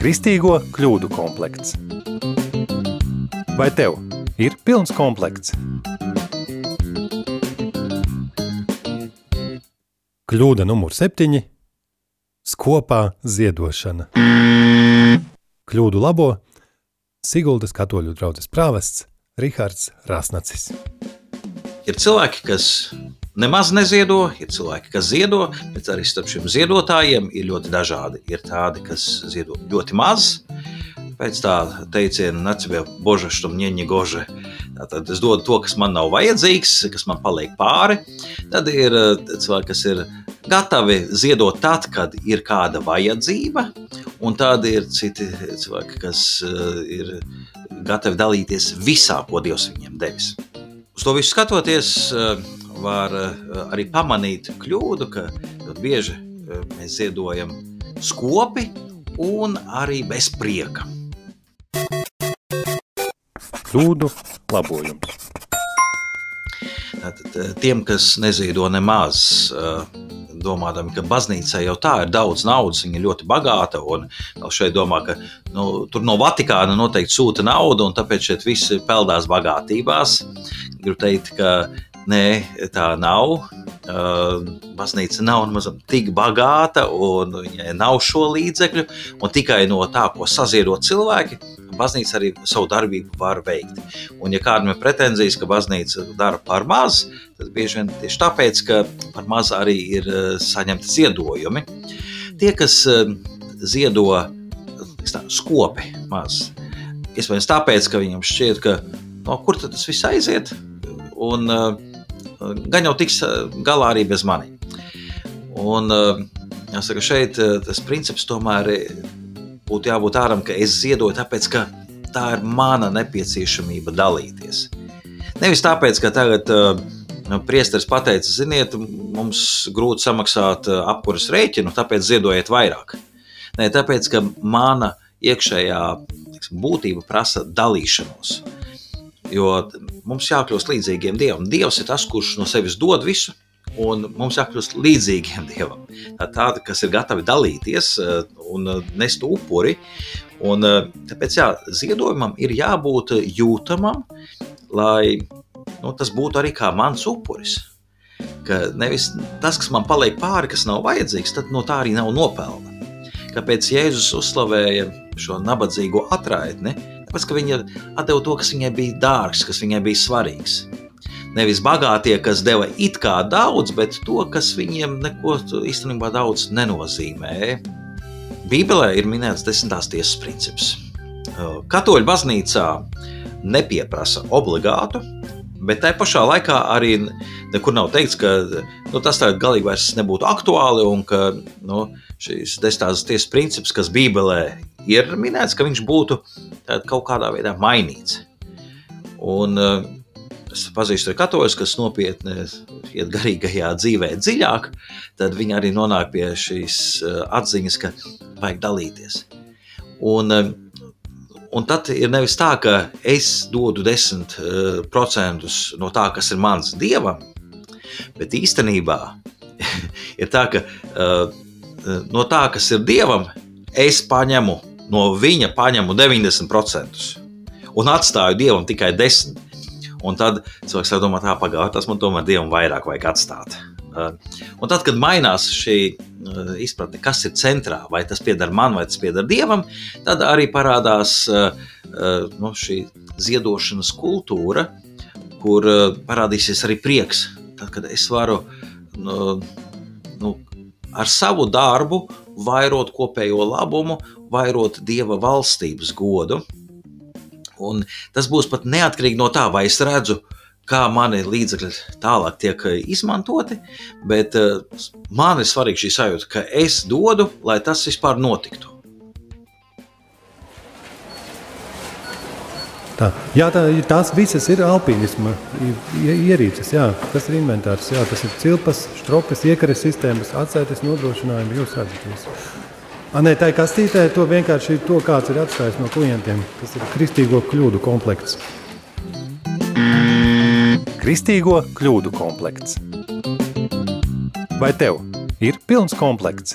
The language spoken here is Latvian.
Kristīgo kļūdu komplekts. Vai tev ir pilns komplekts? Kļūda numur septiņi – skopā ziedošana. Kļūdu labo Siguldas katoļu draudzes prāvests Rihards Rasnacis. Ir cilvēki, kas nemaz neziedo, ir cilvēki, kas ziedo, bet arī starp šiem ziedotājiem ir ļoti dažādi. Ir tādi, kas ziedo ļoti maz, pēc tā teiciena Nacibē Boža štumņieņa goža. Tātad es dodu to, kas man nav vajadzīgs, kas man paliek pāri. Tad ir eh, cilvēki, kas ir gatavi ziedot tad, kad ir kāda vajadzība, un tad ir citi cilvēki, kas eh, ir gatavi dalīties visā, ko Dievs viņiem devis. Uz to visu skatoties, eh, var eh, arī pamanīt kļūdu, ka ļoti bieži eh, mēs ziedojam skopi un arī bez prieka. Kļūdu labojums. Tātad, tiem, kas neziedo nemaz, domādami, ka baznīcai jau tā ir daudz naudas, viņa ir ļoti bagāta. Šeit domā, ka nu, tur no Vatikāna noteikti sūta naudu, un tāpēc šeit viss peldās bagātībās. Gribu teikt, ka nē, tā nav. Uh, baznīca nav nemaz tik bagāta, un viņai nav šo līdzekļu. Tikai no tā, ko saziedot cilvēki, baznīca arī savu darbību var veikt. Un, ja kādam ir pretenzijas, ka baznīca dara par maz, tad bieži vien tieši tāpēc, ka par maz arī ir eh, saņemti ziedojumi. Tie, kas eh, ziedo tā, skopi maz, iespējams tāpēc, ka viņam šķiet, ka no kur tad tas viss aiziet, un uh, gan jau tiks galā arī bez maniem. Un, jāsaka, šeit tas princips tomēr būtu jābūt āram, ka es ziedoju, tāpēc ka tā ir mana nepieciešamība dalīties. Nevis tāpēc, ka tagad uh, priesteris pateica, ziniet, mums grūti samaksāt uh, apkuras rēķinu, tāpēc ziedojiet vairāk. Nē, tāpēc, ka mana iekšējā tiksim, būtība prasa dalīšanos. Jo mums jākļūst līdzīgiem Dievam. Dievs ir tas, kurš no sevis dod visu, un mums jākļūst līdzīgiem Dievam. Tādi, kas ir gatavi dalīties eh, un eh, nest upuri. Un, eh, tāpēc jā, ziedojumam ir jābūt jūtamam, lai nu, tas būtu arī kā mans upuris. Ka nevis tas, kas man paliek pāri, kas nav vajadzīgs, tad no tā arī nav nopelna. Kāpēc Jēzus uzslavēja šo nabadzīgo atraitni? Tāpēc, ka viņa deva to, kas viņai bija dārgs, kas viņai bija svarīgs. Nevis bagātie, kas deva it kā daudz, bet to, kas viņiem neko īstenībā daudz nenozīmē. Bībelē ir minēts desmitās tiesas princips. Katoļu baznīcā nepieprasa obligātu, bet tajā pašā laikā arī nekur nav teikts, ka nu, tas tagad galīgi vairs nebūtu aktuāli un ka nu, šīs desmitās tiesas princips, kas Bībelē ir minēts, ka viņš būtu kaut kādā veidā mainīts. Un, es pazīstu katoļus, kas nopietni iet garīgajā dzīvē dziļāk, tad viņi arī nonāk pie šīs eh, atziņas, ka vajag dalīties. Un, eh, un tad ir nevis tā, ka es dodu 10% eh, no tā, kas ir mans dievam, bet īstenībā ir tā, ka no tā, kas ir dievam, es paņemu no viņa paņemu 90% un atstāju dievam tikai 10%. Un tad cilvēks domā, tā pagaidi, tas man tomēr dievam vairāk vajag atstāt. Uh, un tad, kad mainās šī uh, izpratne, kas ir centrā, vai tas pieder man, vai tas pieder dievam, tad arī parādās uh, nu, šī ziedošanas kultūra, kur parādīsies arī prieks. Tad, kad es varu nu, nu, ar savu darbu vairot kopējo labumu, vairot dieva valstības godu. Un tas būs pat neatkarīgi no tā, vai es redzu, kā mani līdzekļi tālāk tiek eh, izmantoti, bet uh, man ir svarīgi šī sajūta, ka es dodu, lai tas vispār notiktu. Tā. Jā, tā, tās visas ir alpīnisma ierīces. Jā. Tas ir inventārs, jā, tas ir cilpas, stropas, iekares sistēmas, atsētas nodrošinājumi. Jūs redzat, visu. Nē, tā ir kastītē, to vienkārši to kāds ir atstājis no klientiem. Tas ir kristīgo kļūdu komplekts. Kristīgo kļūdu komplekts. Vai tev ir pilns komplekts?